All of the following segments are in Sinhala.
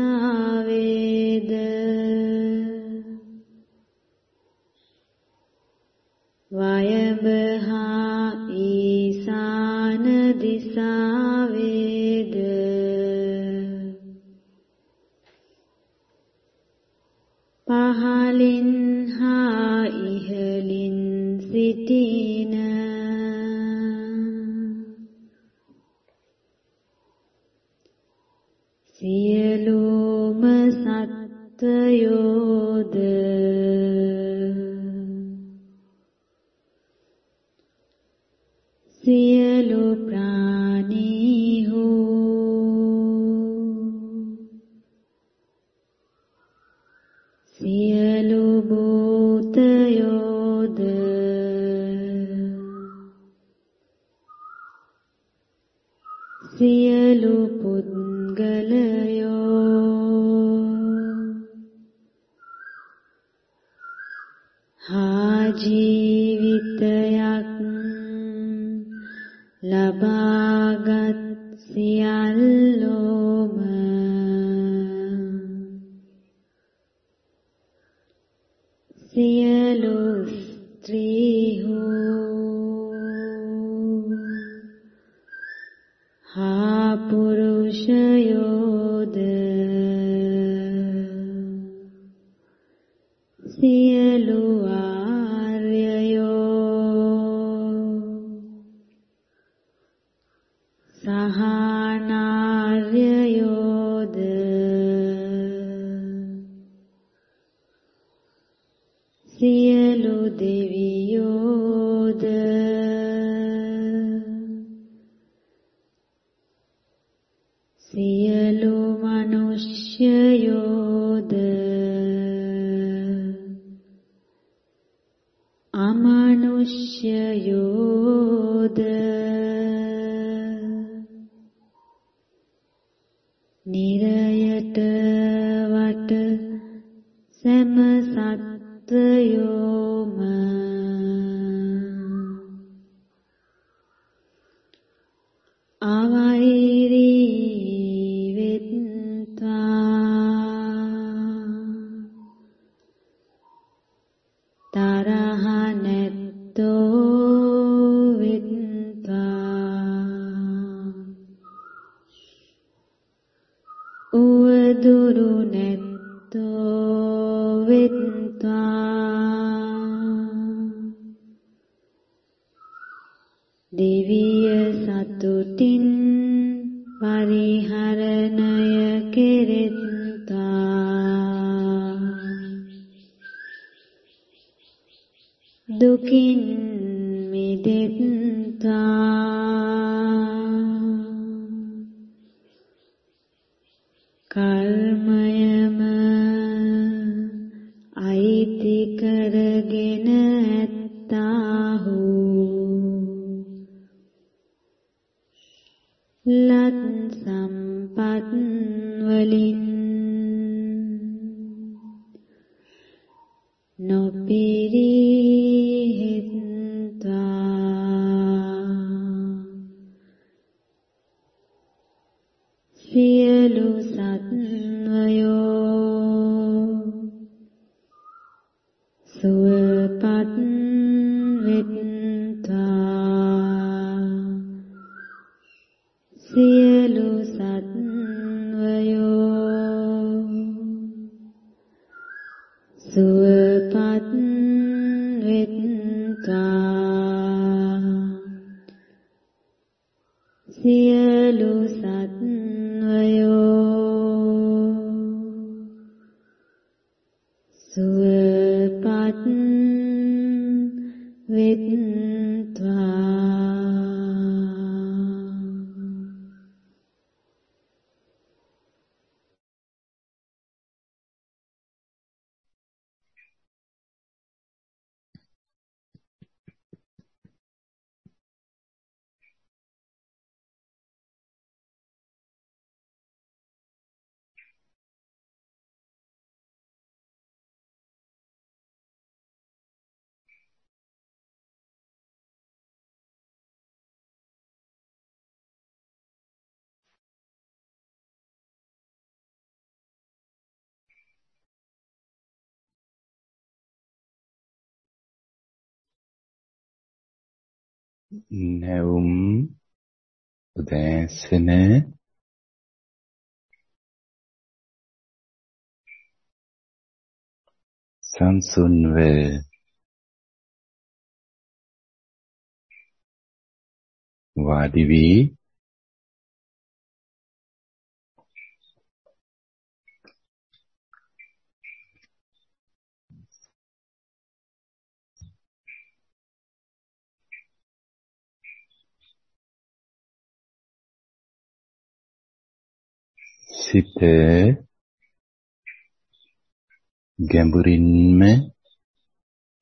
දිසාවේද වයඹ නැවුම් උදෑසන සංසුන්ව වාඩි වී සිත ගැඹුරින්ම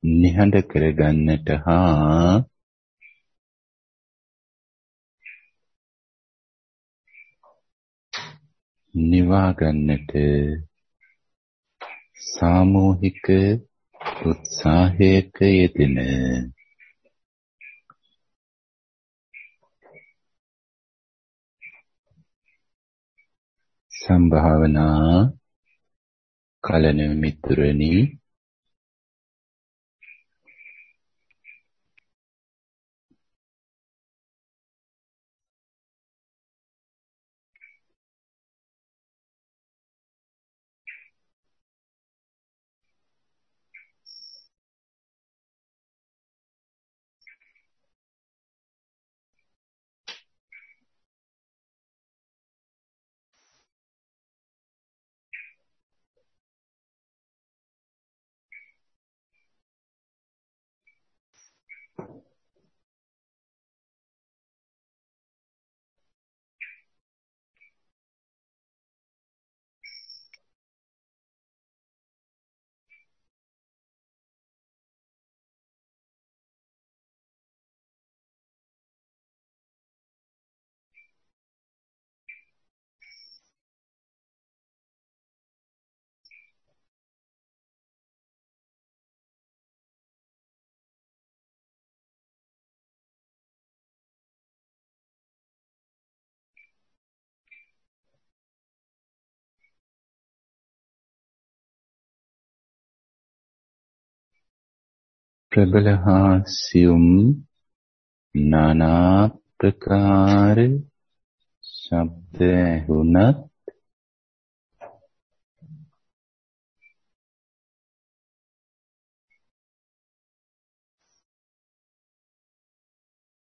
නිහඬ කරගන්නට හා නිවා ගන්නට සාමූහික උත්සාහයක යෙදෙන සම්භාවනා කලන මිතුරනි. ප්‍රබල හා සියුම් নানা ප්‍රකාර ශබ්ද ඇහුණත්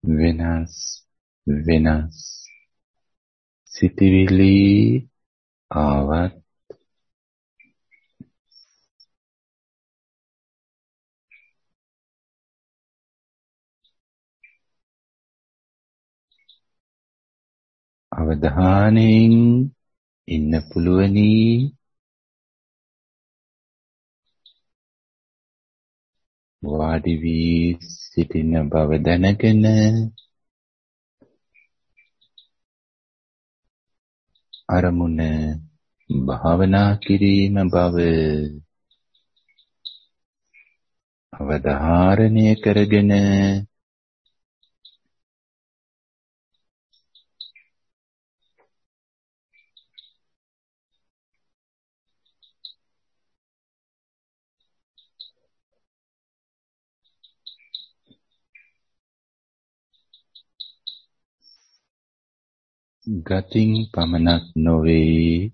වෙනස් වෙනස් සිටිවිලි ආවත් අවධානයෙන් ඉන්න පුළුවනි. වාඩි වී සිටින බව දැනගෙන අරමුණ භාවනා කිරීම බව අවධාරණය කරගෙන ගතින් පමණක් නොවේ.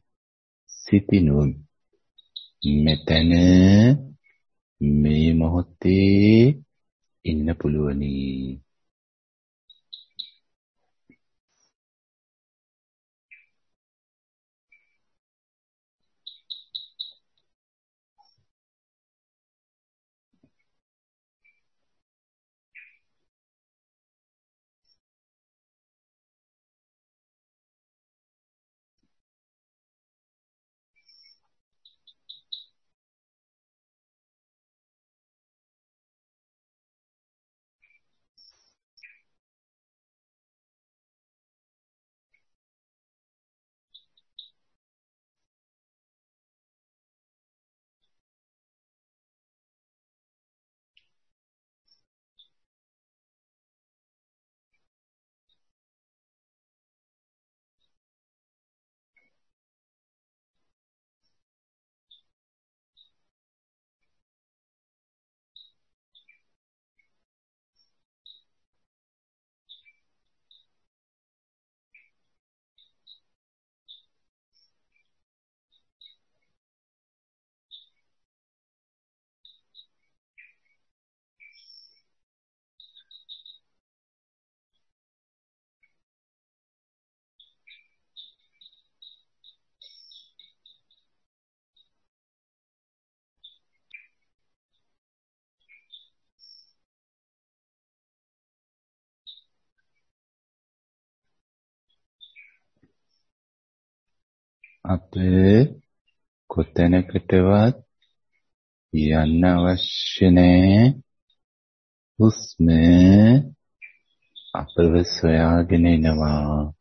සිටිනුත් මෙතන මේ මොහොතේ ඉන්න පුළුවනි. අප කොතැනකටවත් යන්න අවශ්‍ය නැහැ හුස්ම අපව සොයාගෙන එනවා.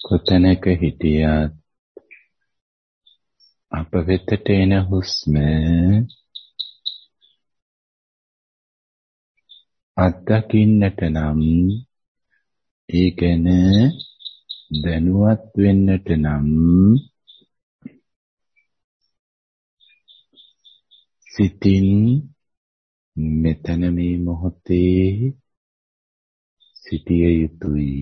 කොතැනක හිටියත් අප වෙතට එන හුස්ම අත්දකින්නට නම් ඒ ගැන දැනුවත් වෙන්නට නම් සිතින් මෙතන මේ මොහොතේ සිටිය යුතුයි.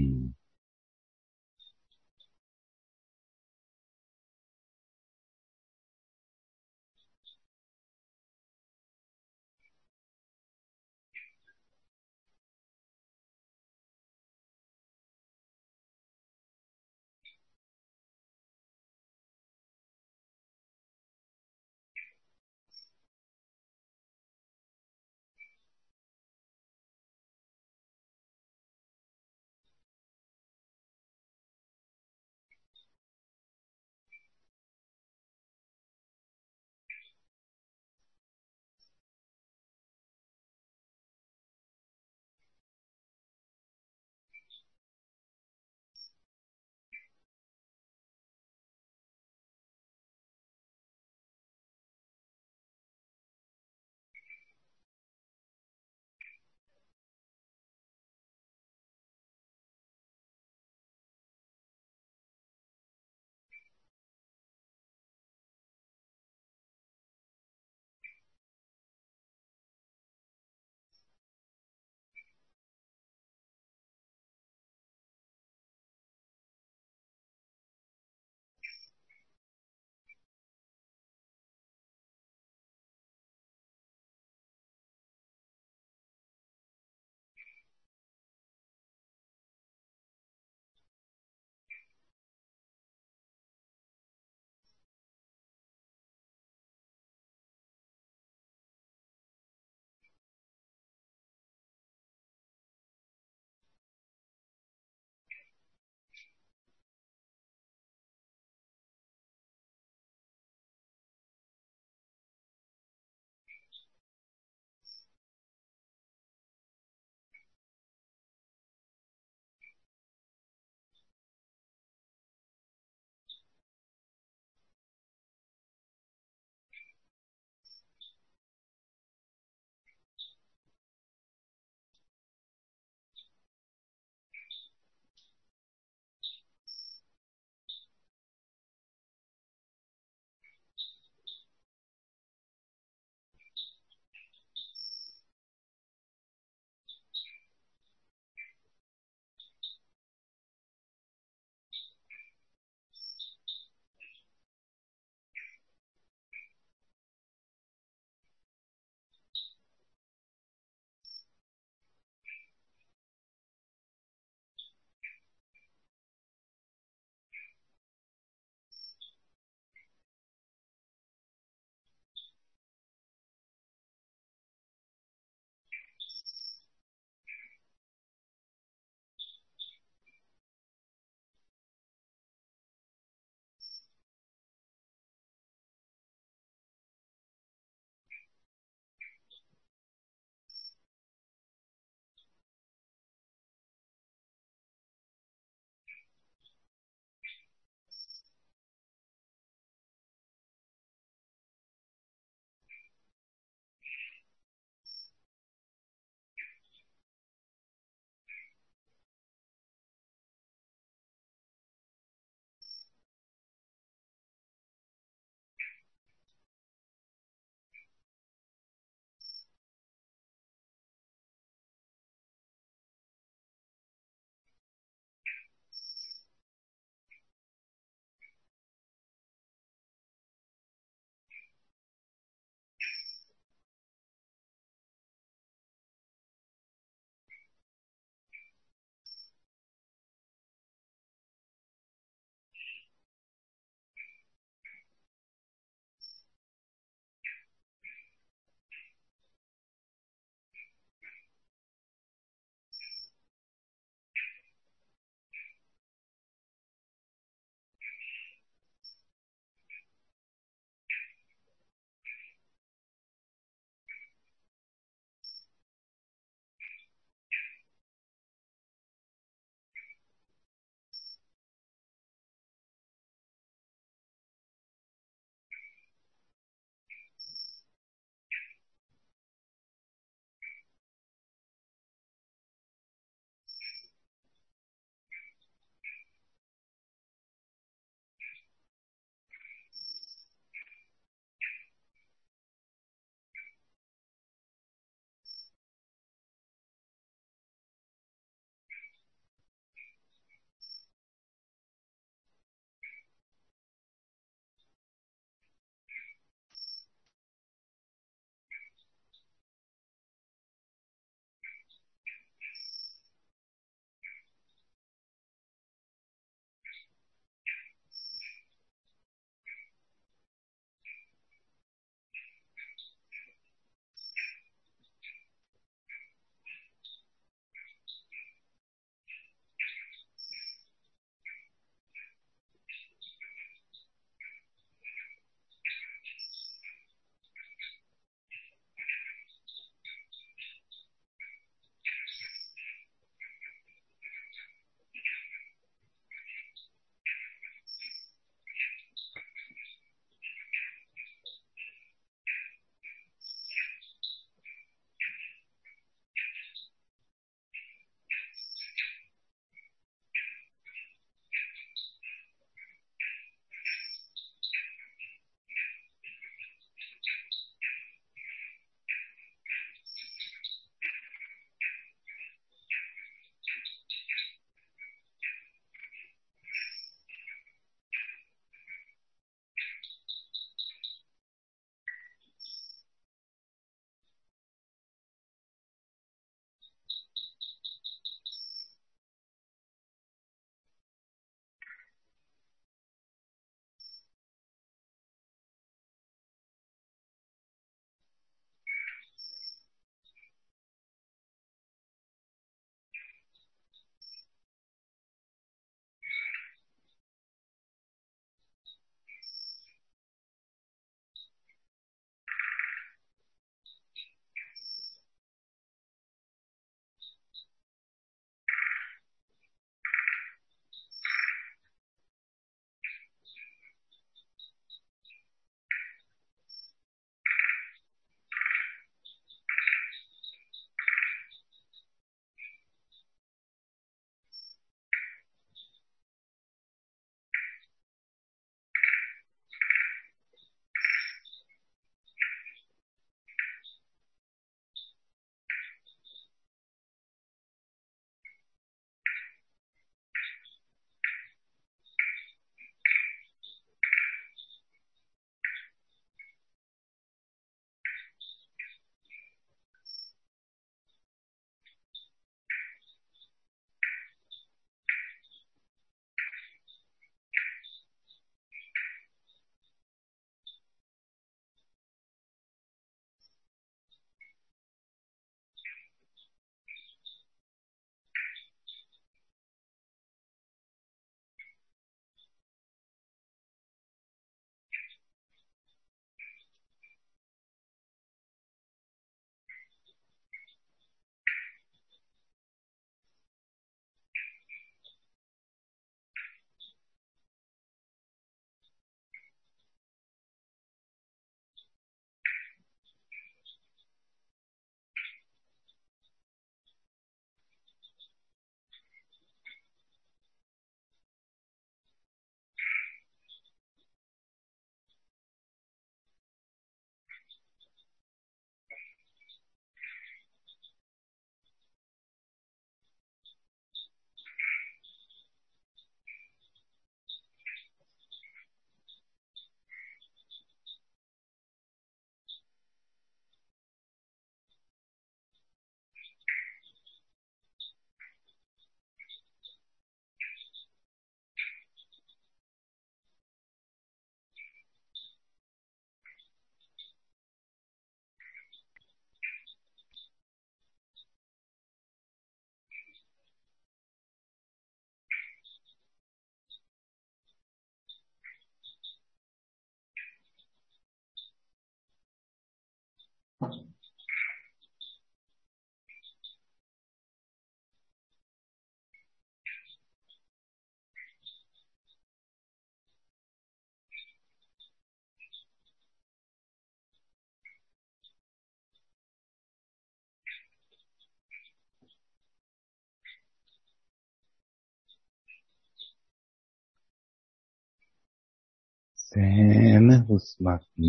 සෑම හුස්මක්ම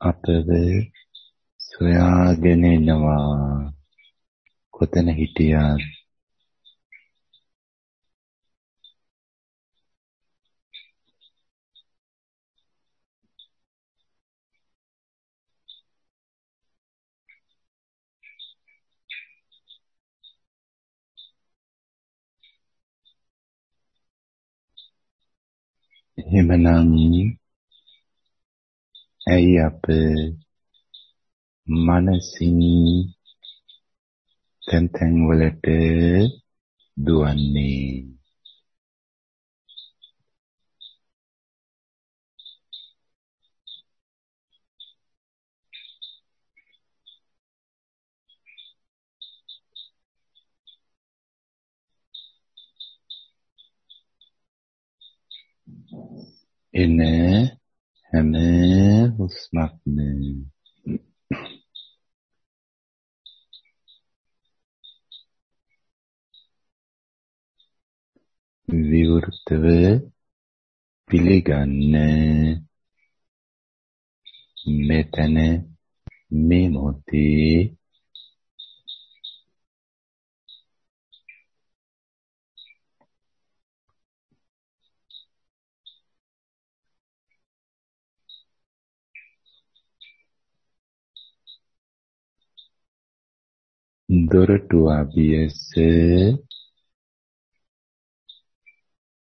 අපව සොයාගෙන එනවා කොතන හිටියත් එහෙමනම් ඇයි අප මනසින් තැන් තැන් වලට දුවන්නේ? එන හැම හුස්මක්ම. විවෘතව පිළිගන්න. මෙතන මේ මොහොතේ දොරටු අභියස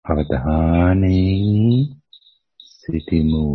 අවධානයෙන් සිටිමු.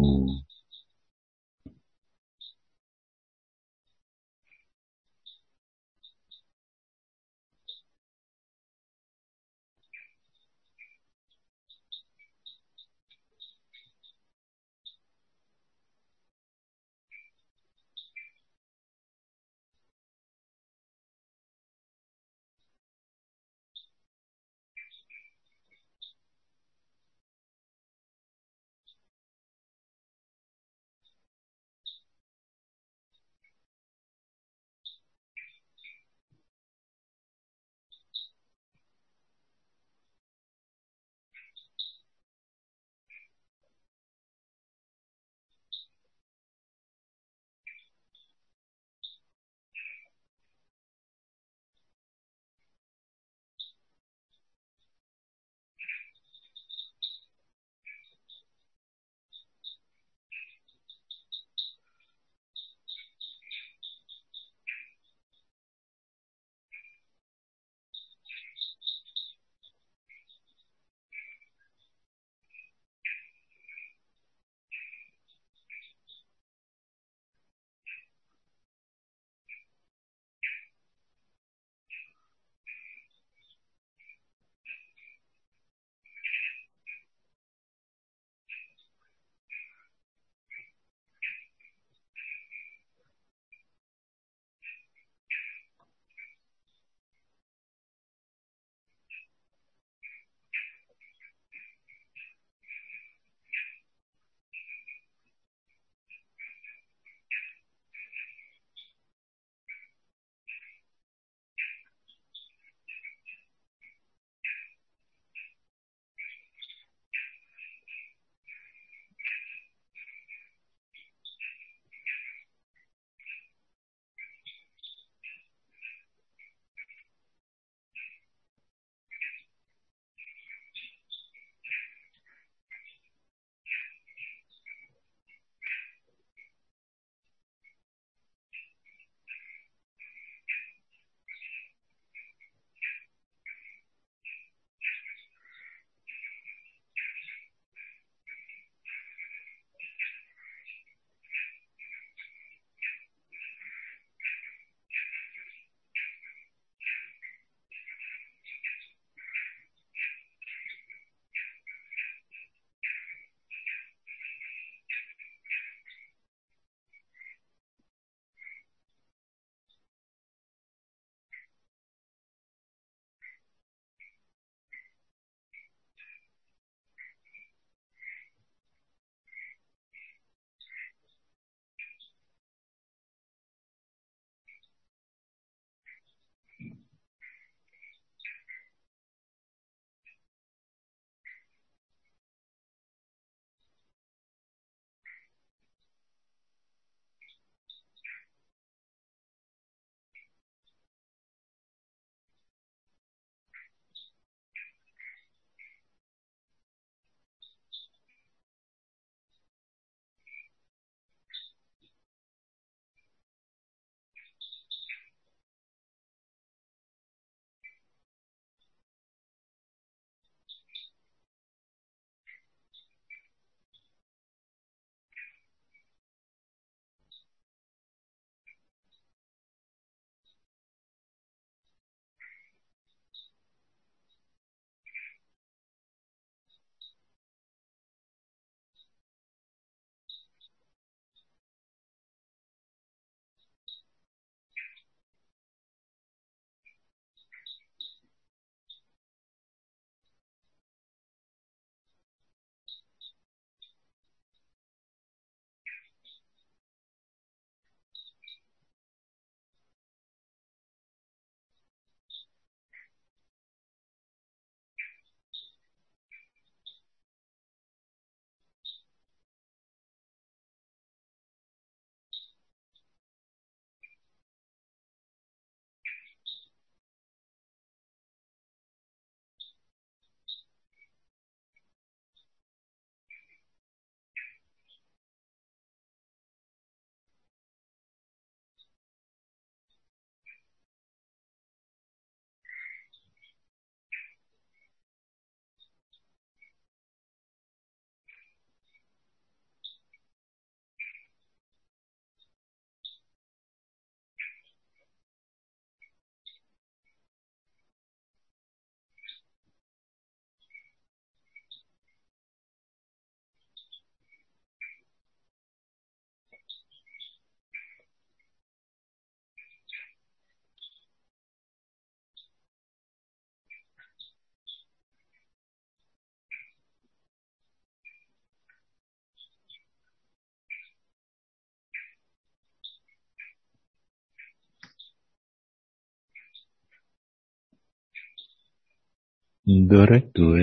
දොරටුව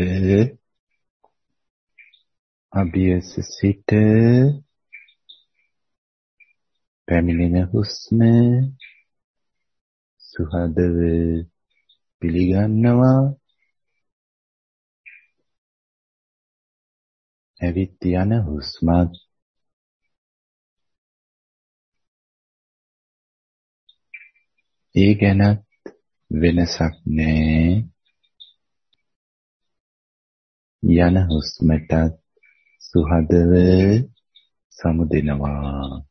අභියස සිට පැමිණෙන හුස්ම සුහදව පිළිගන්නවා ඇවිත් යන හුස්මත් ඒ ගැනත් වෙනසක් නෑ යන හුස්මටත් සුහදව සමුදෙනවා.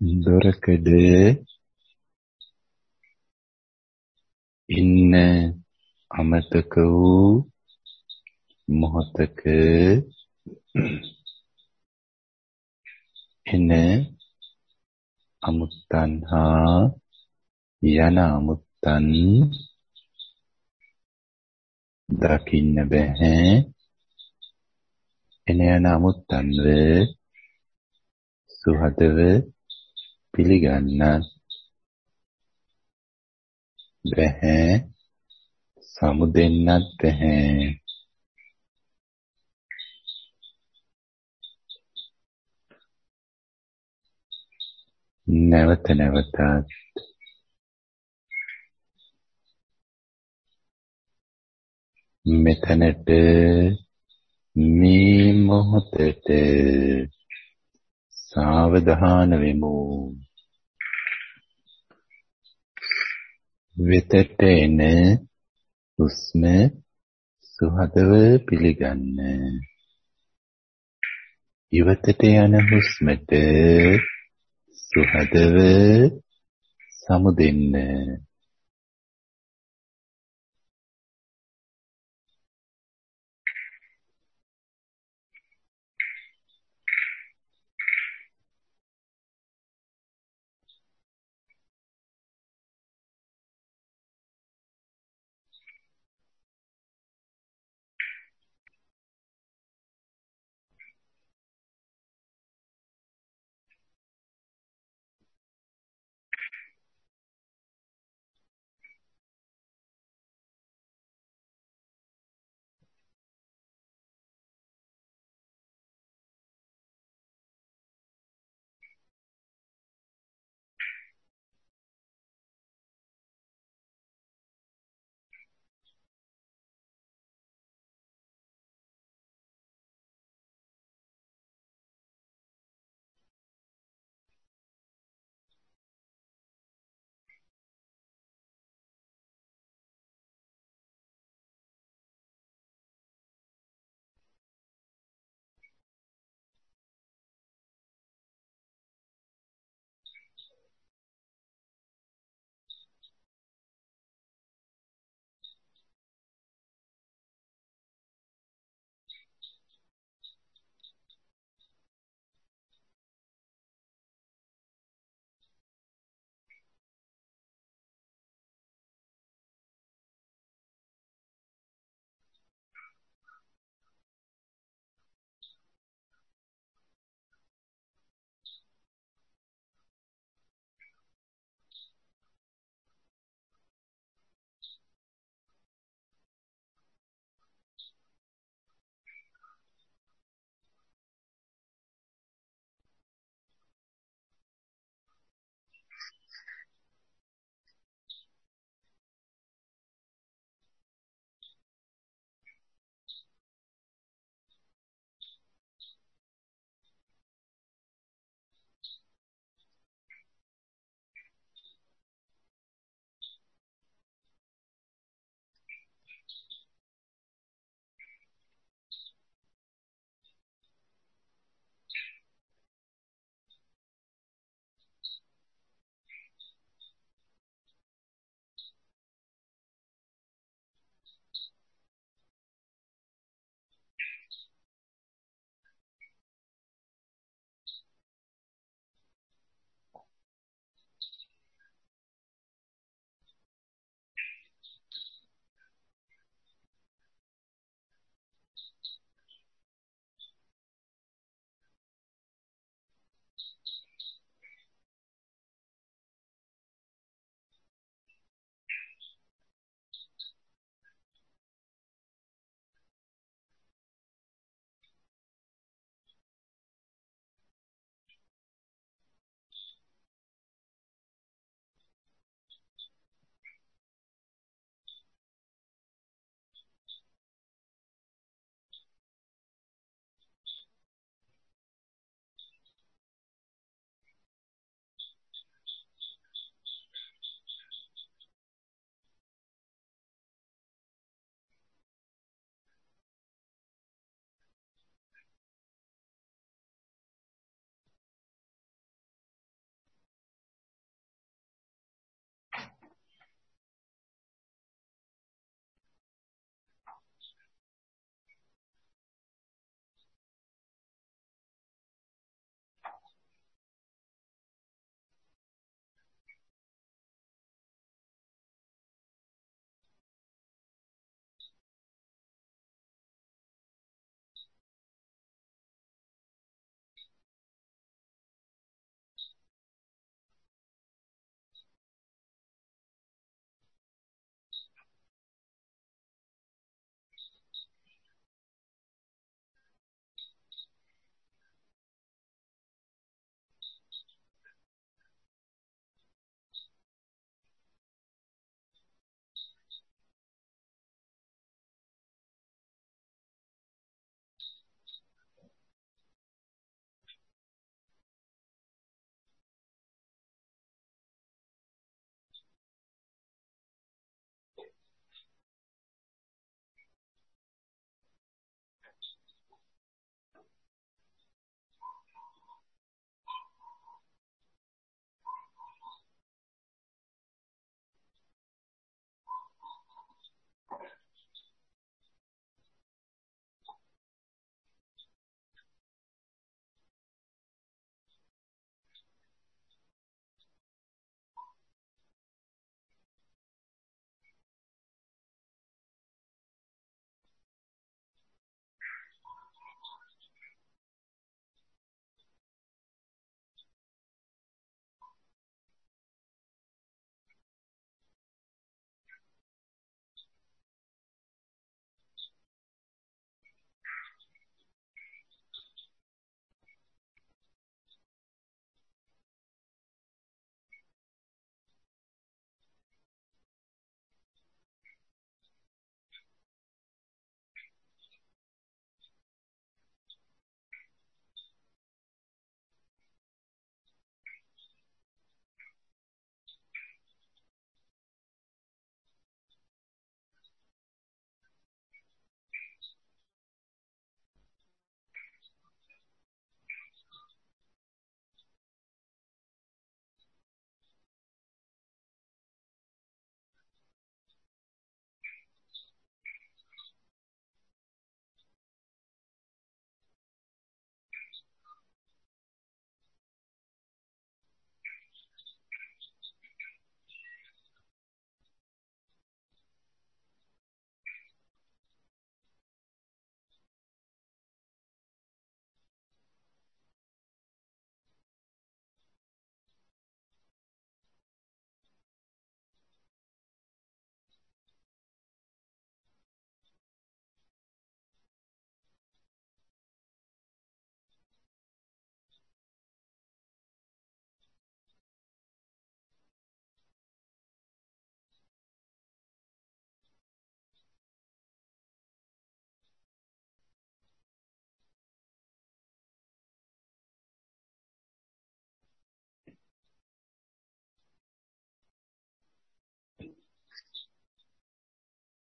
දොරකඩ ඉන්න අමතක වූ මොහතක එන අමුත්තන් හා යන අමුත්තන් දකින්න බෑ එන යන අමුත්තන්ව සුහදව පිළිගන්නත් බැහැ. සමුදෙන්නත් බැහැ. නැවත නැවතත් මෙතනට මේ මොහොතට සාවධාන වෙමු. වෙතට එන හුස්ම සුහදව පිළිගන්න. ඉවතට යන හුස්මට සුහදව සමුදෙන්න.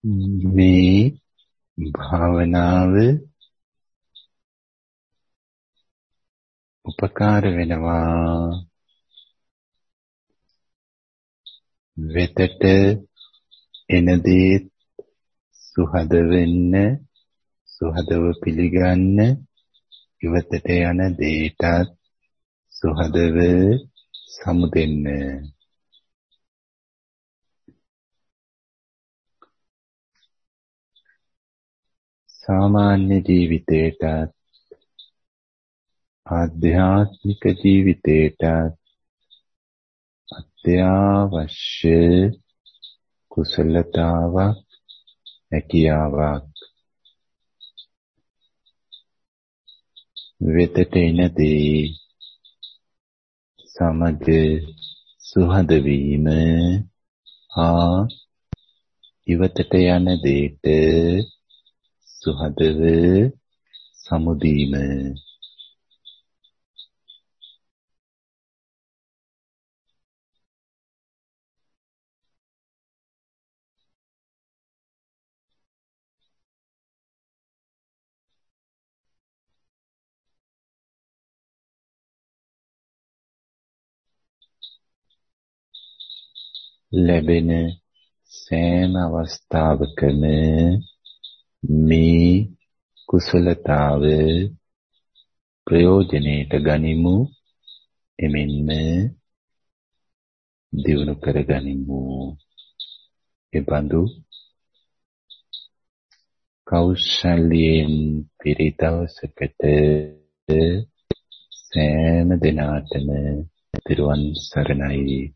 මේ භාවනාව උපකාර වෙනවා. වෙතට එන දේ සුහද වෙන්න සුහදව පිළිගන්න ඉවතට යන දේටත් සුහදව සමුදෙන්න. සාමාන්‍ය ජීවිතේටත් ආධ්‍යාත්මික ජීවිතේටත් අත්‍යවශ්‍ය කුසලතාවක් හැකියාවක් වෙතට එනදී සමග සුහද වීම හා ඉවතට යන දේට සුහදව සමුදීම. ලැබෙන සෑම අවස්ථාවකම මේ කුසලතාව ප්‍රයෝජනෙට ගනිමු. එමෙන්ම දිනු කර ගනිමු එබඳු කෞශල්‍යයෙන් පිරිතවසකට සෑම දිනාටම පිරුවන් සරණයි.